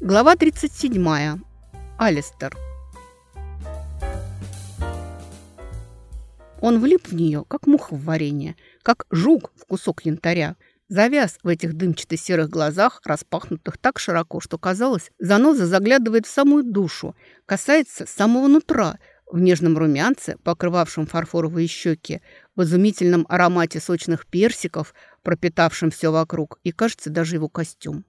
Глава 37. Алистер. Он влип в нее, как муха в варенье, как жук в кусок янтаря. Завяз в этих дымчато-серых глазах, распахнутых так широко, что казалось, заноза заглядывает в самую душу, касается самого нутра, в нежном румянце, покрывавшем фарфоровые щеки, в изумительном аромате сочных персиков, пропитавшем все вокруг, и, кажется, даже его костюм.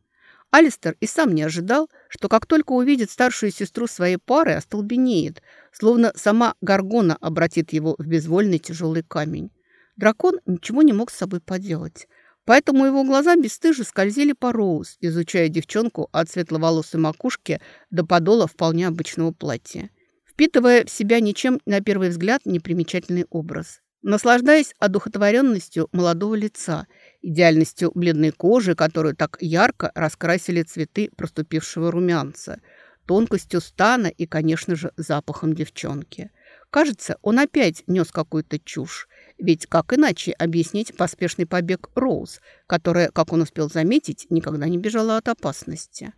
Алистер и сам не ожидал, что как только увидит старшую сестру своей пары, остолбенеет, словно сама Гаргона обратит его в безвольный тяжелый камень. Дракон ничего не мог с собой поделать. Поэтому его глаза бесстыже скользили по Роуз, изучая девчонку от светловолосой макушки до подола вполне обычного платья, впитывая в себя ничем, на первый взгляд, непримечательный образ. Наслаждаясь одухотворенностью молодого лица – идеальностью бледной кожи, которую так ярко раскрасили цветы проступившего румянца, тонкостью стана и, конечно же, запахом девчонки. Кажется, он опять нес какую-то чушь. Ведь как иначе объяснить поспешный побег Роуз, которая, как он успел заметить, никогда не бежала от опасности?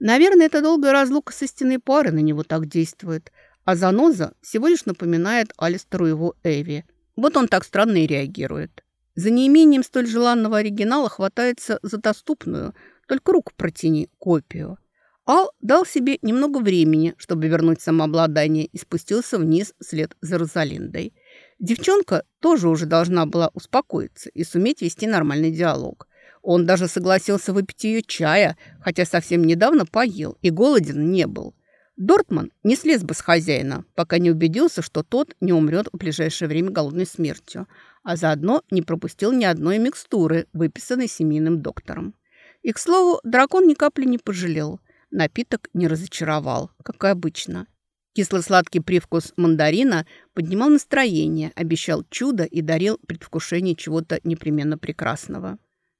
Наверное, эта долгая разлука с истинной парой на него так действует. А заноза всего лишь напоминает Алистеру его Эви. Вот он так странно и реагирует. За неимением столь желанного оригинала хватается за доступную, только руку протяни, копию. Ал дал себе немного времени, чтобы вернуть самообладание, и спустился вниз вслед за Розалиндой. Девчонка тоже уже должна была успокоиться и суметь вести нормальный диалог. Он даже согласился выпить ее чая, хотя совсем недавно поел и голоден не был. Дортман не слез бы с хозяина, пока не убедился, что тот не умрет в ближайшее время голодной смертью – а заодно не пропустил ни одной микстуры, выписанной семейным доктором. И, к слову, дракон ни капли не пожалел. Напиток не разочаровал, как и обычно. Кисло-сладкий привкус мандарина поднимал настроение, обещал чудо и дарил предвкушение чего-то непременно прекрасного.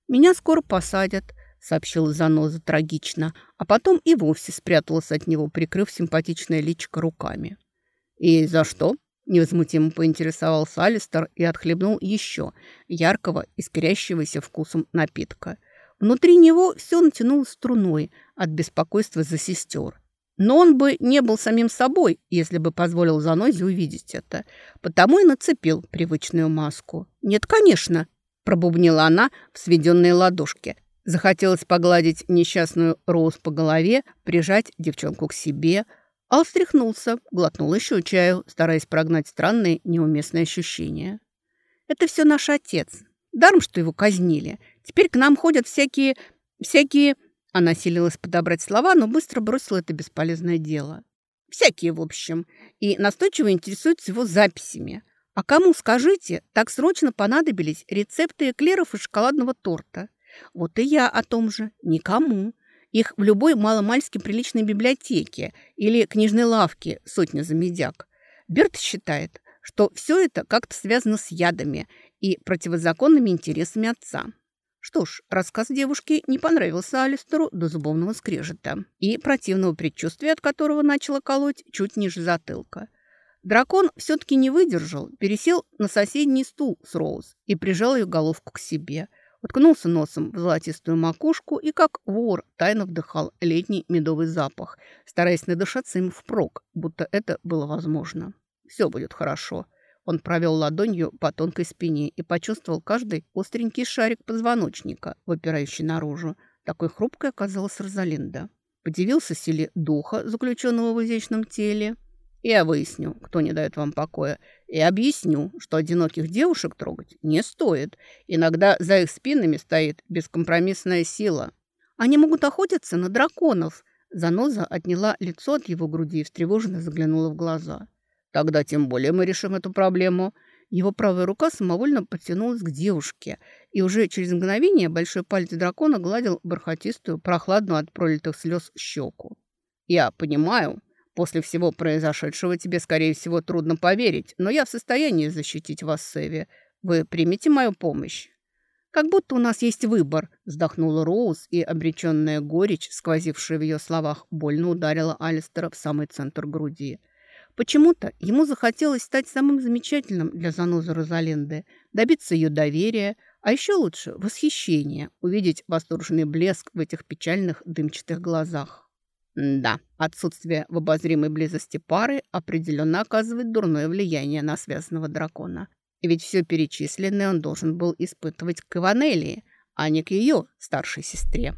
«Меня скоро посадят», — сообщила заноза трагично, а потом и вовсе спряталась от него, прикрыв симпатичное личико руками. «И за что?» Невозмутимо поинтересовался Алистер и отхлебнул еще яркого, искрящегося вкусом напитка. Внутри него все натянуло струной от беспокойства за сестер. Но он бы не был самим собой, если бы позволил Занозе увидеть это. Потому и нацепил привычную маску. «Нет, конечно», – пробубнила она в сведенные ладошки. Захотелось погладить несчастную Роуз по голове, прижать девчонку к себе – Ал встряхнулся, глотнул еще чаю, стараясь прогнать странные неуместные ощущения. «Это все наш отец. Даром, что его казнили. Теперь к нам ходят всякие... всякие...» Она силилась подобрать слова, но быстро бросила это бесполезное дело. «Всякие, в общем. И настойчиво интересуются его записями. А кому, скажите, так срочно понадобились рецепты эклеров и шоколадного торта? Вот и я о том же. Никому. Их в любой маломальски приличной библиотеке или книжной лавке сотня за медяк. Берт считает, что все это как-то связано с ядами и противозаконными интересами отца. Что ж, рассказ девушки не понравился Алистеру до зубовного скрежета и противного предчувствия, от которого начала колоть чуть ниже затылка. Дракон все-таки не выдержал, пересел на соседний стул с Роуз и прижал ее головку к себе – уткнулся носом в золотистую макушку и, как вор, тайно вдыхал летний медовый запах, стараясь надышаться им впрок, будто это было возможно. «Все будет хорошо». Он провел ладонью по тонкой спине и почувствовал каждый остренький шарик позвоночника, выпирающий наружу. Такой хрупкой оказалась Розалинда. Подивился силе духа, заключенного в изящном теле, я выясню, кто не дает вам покоя, и объясню, что одиноких девушек трогать не стоит. Иногда за их спинами стоит бескомпромиссная сила. Они могут охотиться на драконов. Заноза отняла лицо от его груди и встревоженно заглянула в глаза. Тогда тем более мы решим эту проблему. Его правая рука самовольно подтянулась к девушке, и уже через мгновение большой палец дракона гладил бархатистую, прохладную от пролитых слез щеку. «Я понимаю», После всего произошедшего тебе, скорее всего, трудно поверить, но я в состоянии защитить вас, Сэви. Вы примете мою помощь?» «Как будто у нас есть выбор», – вздохнула Роуз, и обреченная горечь, сквозившая в ее словах, больно ударила Алистера в самый центр груди. Почему-то ему захотелось стать самым замечательным для занозы Розаленды, добиться ее доверия, а еще лучше – восхищения, увидеть восторженный блеск в этих печальных дымчатых глазах. Да, отсутствие в обозримой близости пары определенно оказывает дурное влияние на связанного дракона. И ведь все перечисленное он должен был испытывать к Иванелии, а не к ее старшей сестре.